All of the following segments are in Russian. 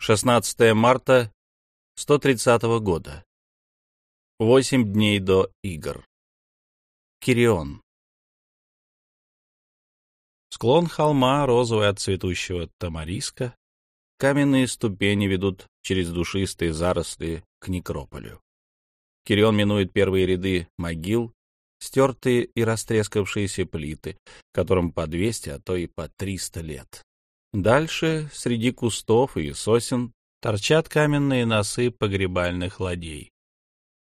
16 марта 130 года. Восемь дней до игр. Кирион. Склон холма, розовый от цветущего тамариска, каменные ступени ведут через душистые заросли к некрополю. Кирион минует первые ряды могил, стертые и растрескавшиеся плиты, которым по 200, а то и по 300 лет. Дальше, среди кустов и сосен, торчат каменные носы погребальных ладей.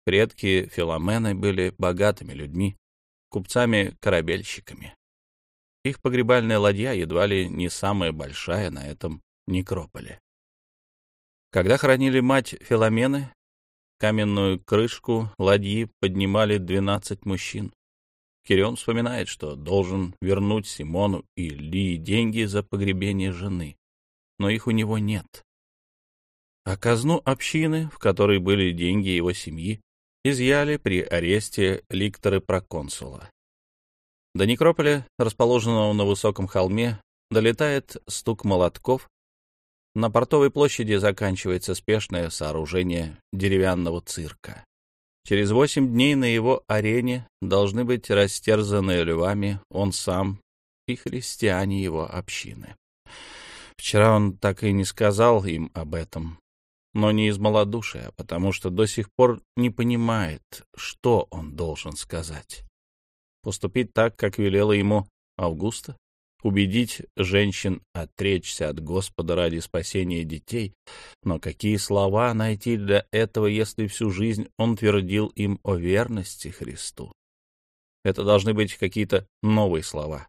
Предки Филомены были богатыми людьми, купцами-корабельщиками. Их погребальная ладья едва ли не самая большая на этом некрополе. Когда хоронили мать Филомены, каменную крышку ладьи поднимали двенадцать мужчин. Кирион вспоминает, что должен вернуть Симону и Ли деньги за погребение жены, но их у него нет. А казну общины, в которой были деньги его семьи, изъяли при аресте ликторы проконсула. До некрополя, расположенного на высоком холме, долетает стук молотков. На портовой площади заканчивается спешное сооружение деревянного цирка. Через восемь дней на его арене должны быть растерзаны львами он сам и христиане его общины. Вчера он так и не сказал им об этом, но не из малодушия, а потому что до сих пор не понимает, что он должен сказать. Поступить так, как велела ему Августа? Убедить женщин отречься от Господа ради спасения детей, но какие слова найти для этого, если всю жизнь он твердил им о верности Христу? Это должны быть какие-то новые слова.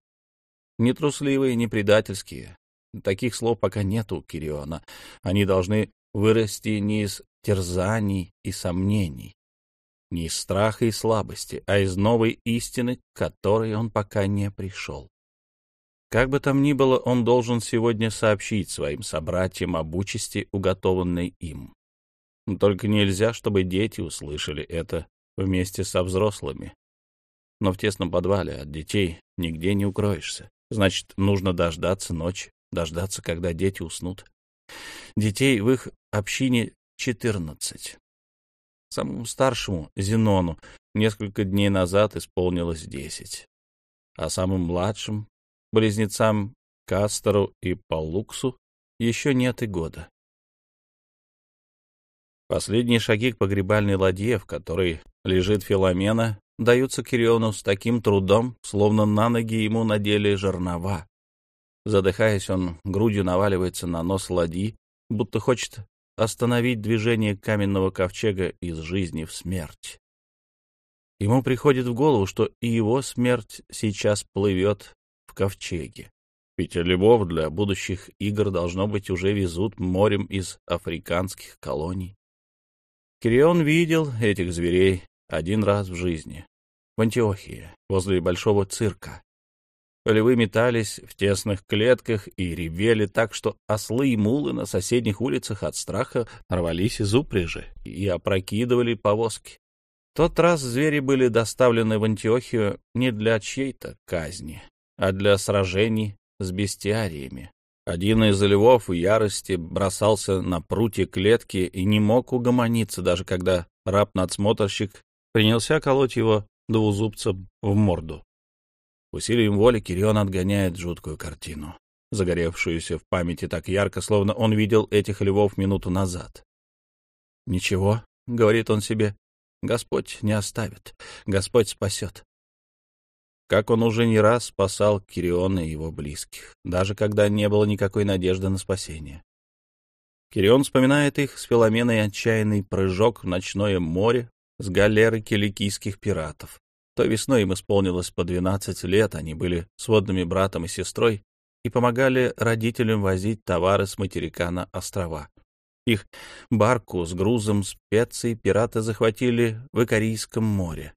Не трусливые, не предательские. Таких слов пока нет у Кириона. Они должны вырасти не из терзаний и сомнений, не из страха и слабости, а из новой истины, к которой он пока не пришел. Как бы там ни было, он должен сегодня сообщить своим собратьям об участи, уготованной им. Только нельзя, чтобы дети услышали это вместе со взрослыми. Но в тесном подвале от детей нигде не укроешься. Значит, нужно дождаться ночи, дождаться, когда дети уснут. Детей в их общине четырнадцать. Самому старшему, Зенону, несколько дней назад исполнилось десять, а самым младшим, близнецам Кастеру и Палуксу еще нет и года. Последние шаги к погребальной ладье, в которой лежит Филомена, даются Кириону с таким трудом, словно на ноги ему надели жернова. Задыхаясь, он грудью наваливается на нос ладьи, будто хочет остановить движение каменного ковчега из жизни в смерть. Ему приходит в голову, что и его смерть сейчас плывет ковчеге. Ведь львов для будущих игр, должно быть, уже везут морем из африканских колоний. Кирион видел этих зверей один раз в жизни, в Антиохии, возле большого цирка. Львы метались в тесных клетках и ревели так, что ослы и мулы на соседних улицах от страха рвались из упряжи и опрокидывали повозки. тот раз звери были доставлены в Антиохию не для чьей-то казни, а для сражений с бестиариями. Один из львов в ярости бросался на прутья клетки и не мог угомониться, даже когда раб-надсмотрщик принялся колоть его двузубцем в морду. Усилием воли Кирион отгоняет жуткую картину, загоревшуюся в памяти так ярко, словно он видел этих львов минуту назад. «Ничего», — говорит он себе, — «Господь не оставит, Господь спасет как он уже не раз спасал Кириона и его близких, даже когда не было никакой надежды на спасение. Кирион вспоминает их с Филоменой отчаянный прыжок в ночное море с галеры киликийских пиратов. Той весной им исполнилось по 12 лет, они были сводными братом и сестрой и помогали родителям возить товары с материка на острова. Их барку с грузом специй пираты захватили в Икарийском море.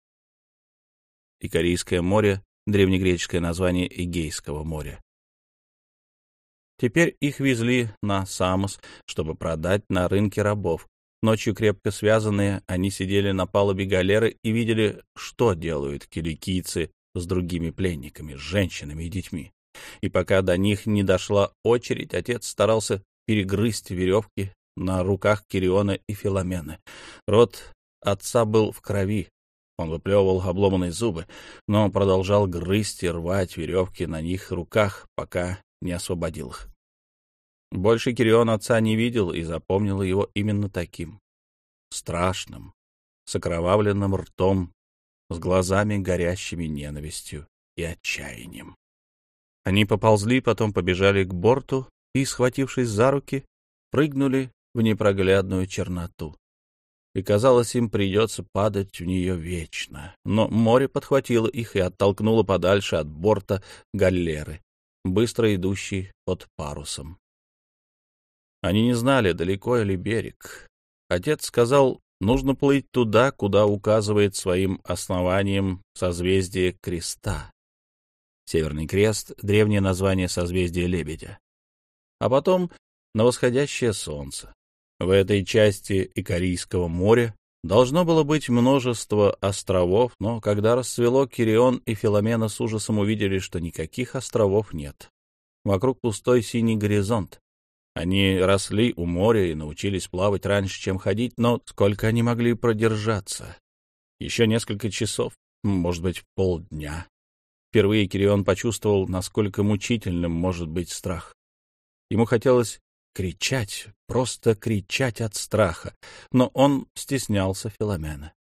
Икарийское море — древнегреческое название Эгейского моря. Теперь их везли на Самос, чтобы продать на рынке рабов. Ночью крепко связанные, они сидели на палубе галеры и видели, что делают киликийцы с другими пленниками, с женщинами и детьми. И пока до них не дошла очередь, отец старался перегрызть веревки на руках Кириона и Филомены. Рот отца был в крови. Он выплевывал обломанные зубы, но продолжал грызть и рвать веревки на них руках, пока не освободил их. Больше Кирион отца не видел и запомнил его именно таким. Страшным, с окровавленным ртом, с глазами, горящими ненавистью и отчаянием. Они поползли, потом побежали к борту и, схватившись за руки, прыгнули в непроглядную черноту. И, казалось, им придется падать в нее вечно. Но море подхватило их и оттолкнуло подальше от борта галеры, быстро идущей под парусом. Они не знали, далеко ли берег. Отец сказал, нужно плыть туда, куда указывает своим основанием созвездие креста. Северный крест — древнее название созвездия Лебедя. А потом на восходящее солнце. В этой части Икарийского моря должно было быть множество островов, но когда расцвело, Кирион и Филомена с ужасом увидели, что никаких островов нет. Вокруг пустой синий горизонт. Они росли у моря и научились плавать раньше, чем ходить, но сколько они могли продержаться? Еще несколько часов, может быть, полдня. Впервые Кирион почувствовал, насколько мучительным может быть страх. Ему хотелось кричать, просто кричать от страха, но он стеснялся Филомена.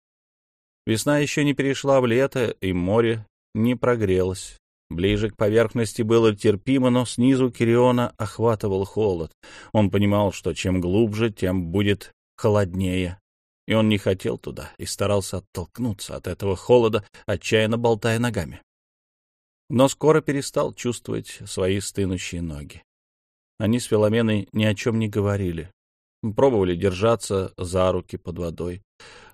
Весна еще не перешла в лето, и море не прогрелось. Ближе к поверхности было терпимо, но снизу Кириона охватывал холод. Он понимал, что чем глубже, тем будет холоднее. И он не хотел туда и старался оттолкнуться от этого холода, отчаянно болтая ногами. Но скоро перестал чувствовать свои стынущие ноги. Они с Филоменой ни о чем не говорили. Пробовали держаться за руки под водой,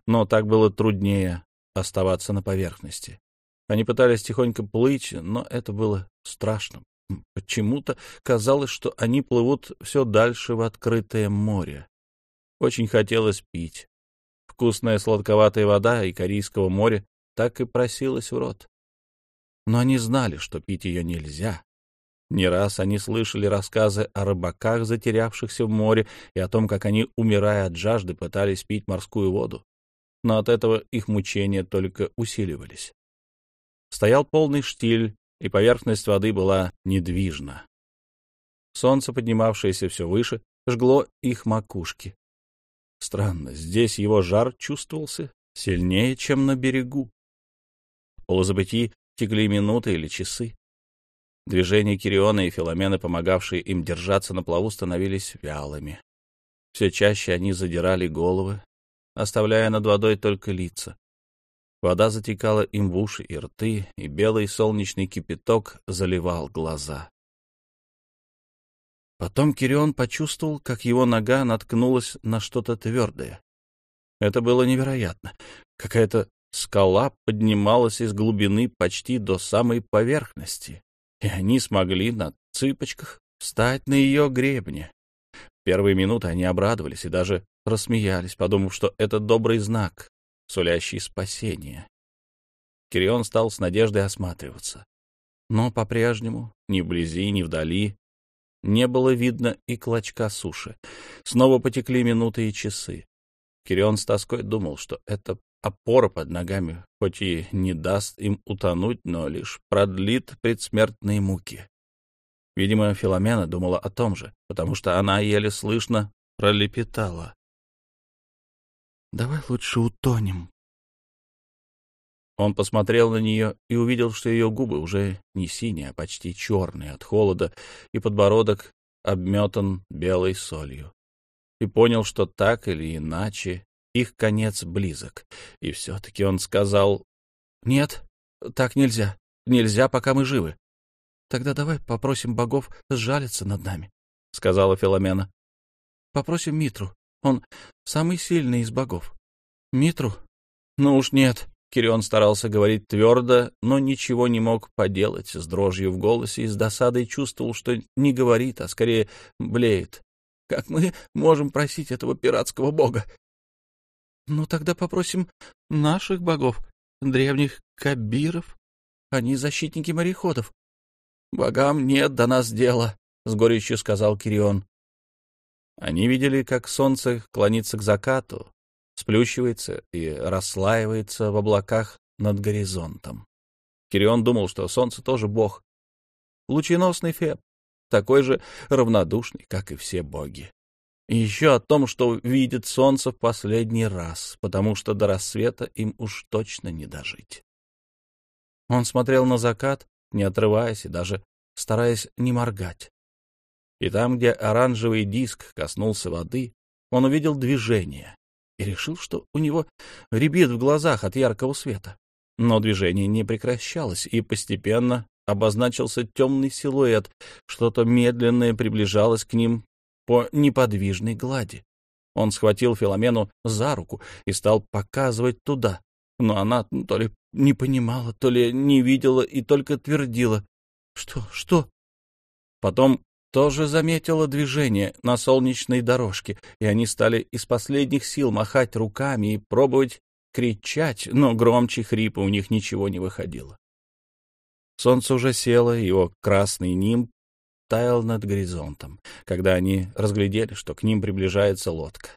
но так было труднее оставаться на поверхности. Они пытались тихонько плыть, но это было страшно. Почему-то казалось, что они плывут все дальше в открытое море. Очень хотелось пить. Вкусная сладковатая вода и Корейского моря так и просилась в рот. Но они знали, что пить ее нельзя. Не раз они слышали рассказы о рыбаках, затерявшихся в море, и о том, как они, умирая от жажды, пытались пить морскую воду. Но от этого их мучения только усиливались. Стоял полный штиль, и поверхность воды была недвижна. Солнце, поднимавшееся все выше, жгло их макушки. Странно, здесь его жар чувствовался сильнее, чем на берегу. В полузабытии текли минуты или часы. Движения Кириона и Филомены, помогавшие им держаться на плаву, становились вялыми. Все чаще они задирали головы, оставляя над водой только лица. Вода затекала им в уши и рты, и белый солнечный кипяток заливал глаза. Потом Кирион почувствовал, как его нога наткнулась на что-то твердое. Это было невероятно. Какая-то скала поднималась из глубины почти до самой поверхности, и они смогли на цыпочках встать на ее гребне. первые минуты они обрадовались и даже рассмеялись, подумав, что это добрый знак, сулящий спасение. Кирион стал с надеждой осматриваться. Но по-прежнему, ни вблизи, ни вдали, не было видно и клочка суши. Снова потекли минуты и часы. Кирион с тоской думал, что эта опора под ногами хоть и не даст им утонуть, но лишь продлит предсмертные муки. Видимо, Филомена думала о том же, потому что она еле слышно пролепетала. Давай лучше утонем. Он посмотрел на нее и увидел, что ее губы уже не синие, а почти черные от холода, и подбородок обметан белой солью. И понял, что так или иначе их конец близок. И все-таки он сказал, «Нет, так нельзя. Нельзя, пока мы живы. Тогда давай попросим богов сжалиться над нами», — сказала Филомена. «Попросим Митру. Он самый сильный из богов. Митру? Ну уж нет. Кирион старался говорить твердо, но ничего не мог поделать с дрожью в голосе и с досадой чувствовал, что не говорит, а скорее блеет. Как мы можем просить этого пиратского бога? Ну тогда попросим наших богов, древних кабиров. Они защитники мореходов. Богам нет до нас дела, — с горечью сказал Кирион. Они видели, как солнце клонится к закату, сплющивается и расслаивается в облаках над горизонтом. Кирион думал, что солнце тоже бог. Лученосный Феб, такой же равнодушный, как и все боги. И еще о том, что видит солнце в последний раз, потому что до рассвета им уж точно не дожить. Он смотрел на закат, не отрываясь и даже стараясь не моргать. И там, где оранжевый диск коснулся воды, он увидел движение и решил, что у него рябит в глазах от яркого света. Но движение не прекращалось, и постепенно обозначился темный силуэт, что-то медленное приближалось к ним по неподвижной глади. Он схватил Филомену за руку и стал показывать туда, но она то ли не понимала, то ли не видела и только твердила. «Что? Что?» Потом тоже заметила движение на солнечной дорожке, и они стали из последних сил махать руками и пробовать кричать, но громче хрипа у них ничего не выходило. Солнце уже село, его красный нимб таял над горизонтом, когда они разглядели, что к ним приближается лодка.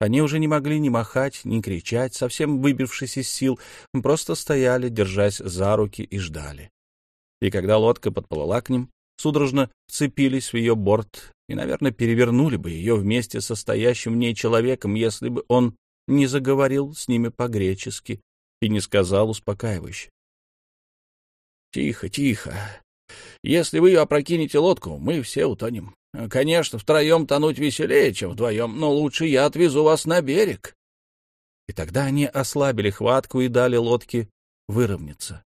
Они уже не могли ни махать, ни кричать, совсем выбившись из сил, просто стояли, держась за руки и ждали. И когда лодка подплыла к ним, судорожно вцепились в ее борт и, наверное, перевернули бы ее вместе со стоящим в ней человеком, если бы он не заговорил с ними по-гречески и не сказал успокаивающе. — Тихо, тихо. Если вы опрокинете лодку, мы все утонем. Конечно, втроем тонуть веселее, чем вдвоем, но лучше я отвезу вас на берег. И тогда они ослабили хватку и дали лодке выровняться.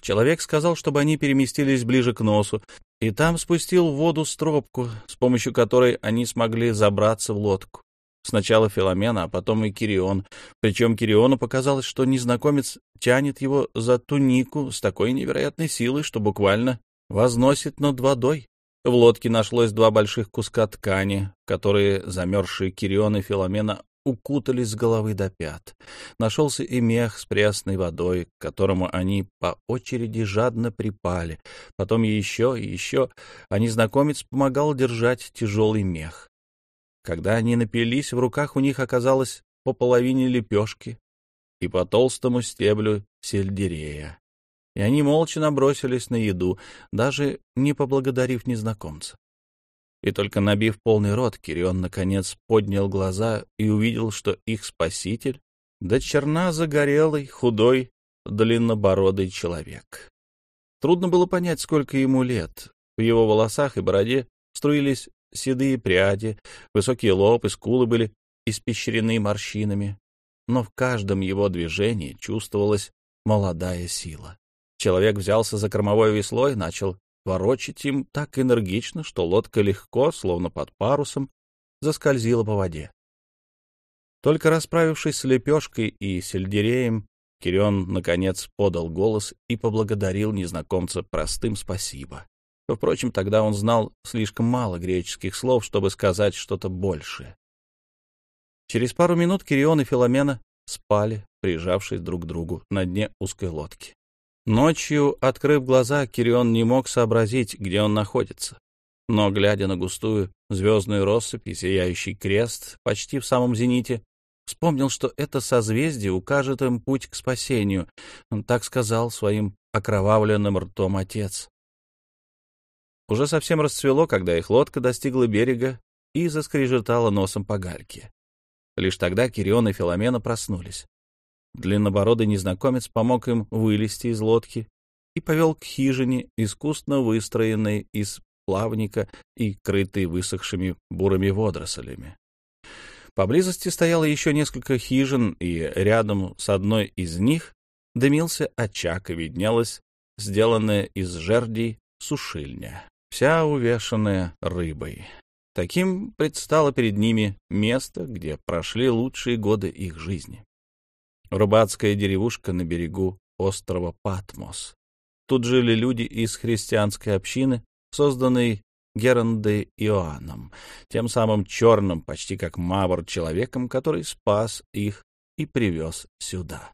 Человек сказал, чтобы они переместились ближе к носу, и там спустил в воду стропку, с помощью которой они смогли забраться в лодку. Сначала Филомена, а потом и Кирион. Причем Кириону показалось, что незнакомец тянет его за тунику с такой невероятной силой, что буквально возносит над водой. В лодке нашлось два больших куска ткани, которые замерзшие Кирион и Филомена укутались с головы до пят. Нашелся и мех с пресной водой, к которому они по очереди жадно припали. Потом еще и еще, а незнакомец помогал держать тяжелый мех. Когда они напились, в руках у них оказалось по половине лепешки и по толстому стеблю сельдерея и они молча набросились на еду, даже не поблагодарив незнакомца. И только набив полный рот, Кирион наконец поднял глаза и увидел, что их спаситель — до черна загорелый, худой, длиннобородый человек. Трудно было понять, сколько ему лет. В его волосах и бороде струились седые пряди, высокие лоб и скулы были испещрены морщинами, но в каждом его движении чувствовалась молодая сила. Человек взялся за кормовое весло и начал ворочать им так энергично, что лодка легко, словно под парусом, заскользила по воде. Только расправившись с лепешкой и сельдереем, Кирион, наконец, подал голос и поблагодарил незнакомца простым спасибо. Впрочем, тогда он знал слишком мало греческих слов, чтобы сказать что-то большее. Через пару минут Кирион и Филомена спали, прижавшись друг к другу на дне узкой лодки. Ночью, открыв глаза, Кирион не мог сообразить, где он находится. Но, глядя на густую звездную россыпь и сияющий крест почти в самом зените, вспомнил, что это созвездие укажет им путь к спасению. Он так сказал своим окровавленным ртом отец. Уже совсем расцвело, когда их лодка достигла берега и заскрежетала носом по гальке. Лишь тогда Кирион и Филомена проснулись. Длиннобородый незнакомец помог им вылезти из лодки и повел к хижине, искусно выстроенной из плавника и крытой высохшими бурыми водорослями. Поблизости стояло еще несколько хижин, и рядом с одной из них дымился очаг, и виднелась сделанная из жердей сушильня, вся увешанная рыбой. Таким предстало перед ними место, где прошли лучшие годы их жизни. Рыбацкая деревушка на берегу острова Патмос. Тут жили люди из христианской общины, созданной Герандой Иоанном, тем самым черным, почти как мавр, человеком, который спас их и привез сюда.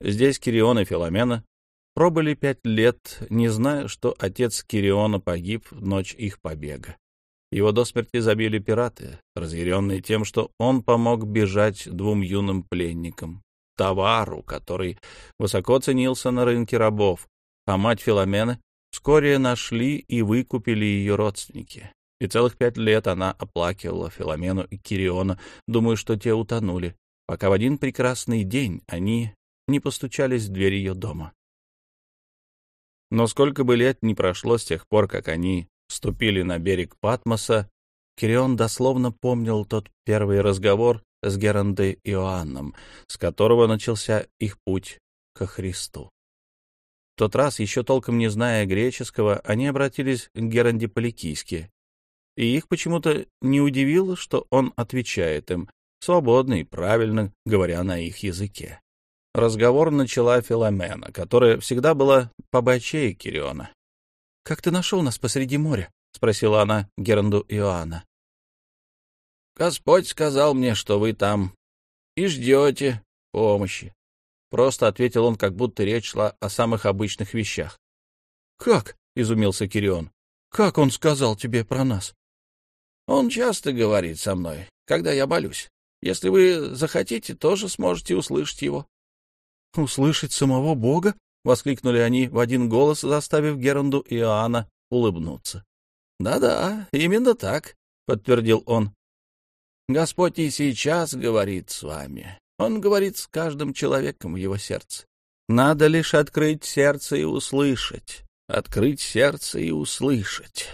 Здесь Кирион и Филомена пробыли пять лет, не зная, что отец Кириона погиб в ночь их побега. Его до смерти забили пираты, разъяренные тем, что он помог бежать двум юным пленникам, товару, который высоко ценился на рынке рабов, а мать Филомены вскоре нашли и выкупили ее родственники. И целых пять лет она оплакивала Филомену и Кириона, думая, что те утонули, пока в один прекрасный день они не постучались в дверь ее дома. Но сколько бы лет не прошло с тех пор, как они ступили на берег Патмоса, Кирион дословно помнил тот первый разговор с Герандой Иоанном, с которого начался их путь ко Христу. В тот раз, еще толком не зная греческого, они обратились к Геранде по-ликийски, и их почему-то не удивило, что он отвечает им, свободно и правильно говоря на их языке. Разговор начала Филомена, которая всегда была побочей Кириона. — Как ты нашел нас посреди моря? — спросила она Геранду Иоанна. — Господь сказал мне, что вы там и ждете помощи. Просто ответил он, как будто речь шла о самых обычных вещах. — Как? — изумился Кирион. — Как он сказал тебе про нас? — Он часто говорит со мной, когда я болюсь. Если вы захотите, тоже сможете услышать его. — Услышать самого Бога? — воскликнули они в один голос, заставив Геранду и Иоанна улыбнуться. «Да — Да-да, именно так, — подтвердил он. — Господь и сейчас говорит с вами. Он говорит с каждым человеком в его сердце. Надо лишь открыть сердце и услышать. Открыть сердце и услышать.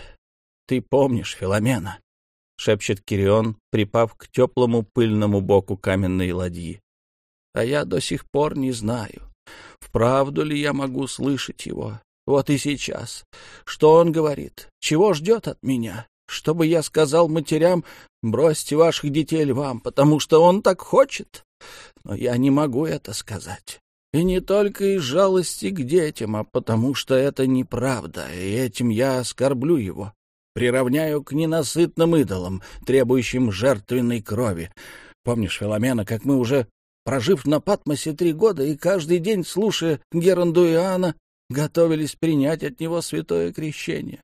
Ты помнишь Филомена? — шепчет Кирион, припав к теплому пыльному боку каменной ладьи. — А я до сих пор не знаю, вправду ли я могу слышать его. Вот и сейчас. Что он говорит? Чего ждет от меня? Чтобы я сказал матерям, бросьте ваших детей львам, потому что он так хочет? Но я не могу это сказать. И не только из жалости к детям, а потому что это неправда, и этим я оскорблю его приравняю к ненасытным идолам, требующим жертвенной крови. Помнишь, Филомена, как мы уже, прожив на Патмосе три года и каждый день слушая Геранду Иоанна, готовились принять от него святое крещение?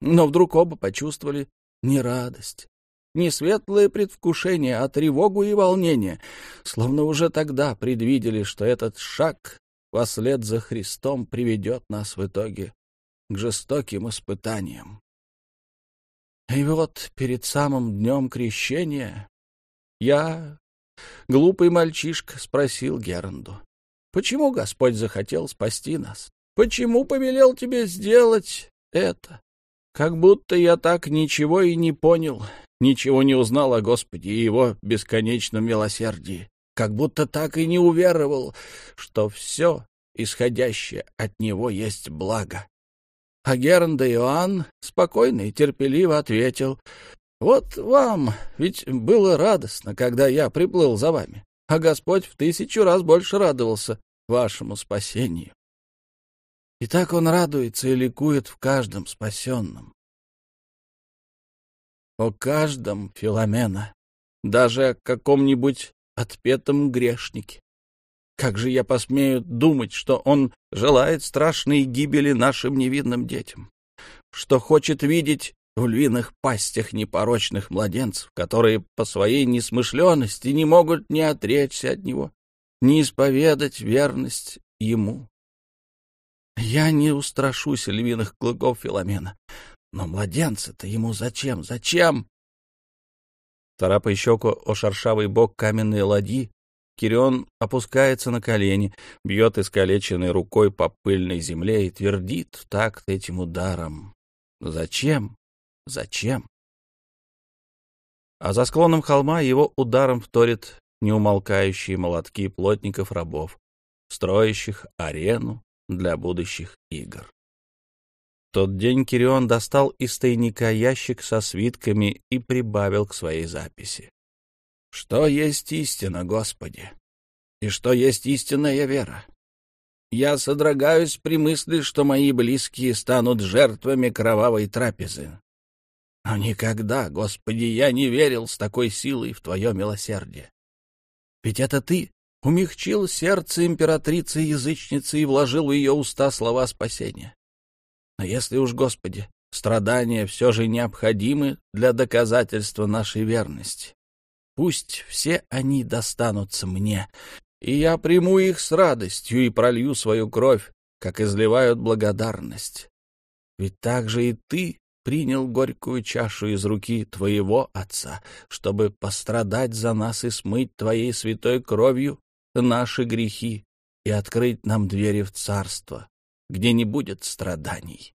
Но вдруг оба почувствовали не радость, не светлое предвкушение, а тревогу и волнение, словно уже тогда предвидели, что этот шаг вслед за Христом приведет нас в итоге к жестоким испытаниям. И вот перед самым днем крещения я, глупый мальчишка, спросил Геранду, почему Господь захотел спасти нас? Почему повелел тебе сделать это? Как будто я так ничего и не понял, ничего не узнал о Господе и его бесконечном милосердии, как будто так и не уверовал, что все исходящее от него есть благо. А Герн де Иоанн спокойно и терпеливо ответил, «Вот вам, ведь было радостно, когда я приплыл за вами, а Господь в тысячу раз больше радовался вашему спасению. И так он радуется и ликует в каждом спасенном. О каждом, Филомена, даже о каком-нибудь отпетом грешнике. Как же я посмею думать, что он желает страшной гибели нашим невинным детям, что хочет видеть в львиных пастях непорочных младенцев, которые по своей несмышленности не могут ни отречься от него, ни исповедать верность ему. Я не устрашусь львиных клыков Филомена, но младенцы-то ему зачем, зачем? Тарапа щеку о шершавый бок каменной ладьи, Кирион опускается на колени, бьет искалеченной рукой по пыльной земле и твердит в такт этим ударом. Зачем? Зачем? А за склоном холма его ударом вторят неумолкающие молотки плотников-рабов, строящих арену для будущих игр. В тот день Кирион достал из тайника ящик со свитками и прибавил к своей записи. Что есть истина, Господи? И что есть истинная вера? Я содрогаюсь при мысли, что мои близкие станут жертвами кровавой трапезы. Но никогда, Господи, я не верил с такой силой в Твое милосердие. Ведь это Ты умягчил сердце императрицы-язычницы и вложил в ее уста слова спасения. Но если уж, Господи, страдания все же необходимы для доказательства нашей верности. Пусть все они достанутся мне, и я приму их с радостью и пролью свою кровь, как изливают благодарность. Ведь так же и ты принял горькую чашу из руки твоего отца, чтобы пострадать за нас и смыть твоей святой кровью наши грехи и открыть нам двери в царство, где не будет страданий.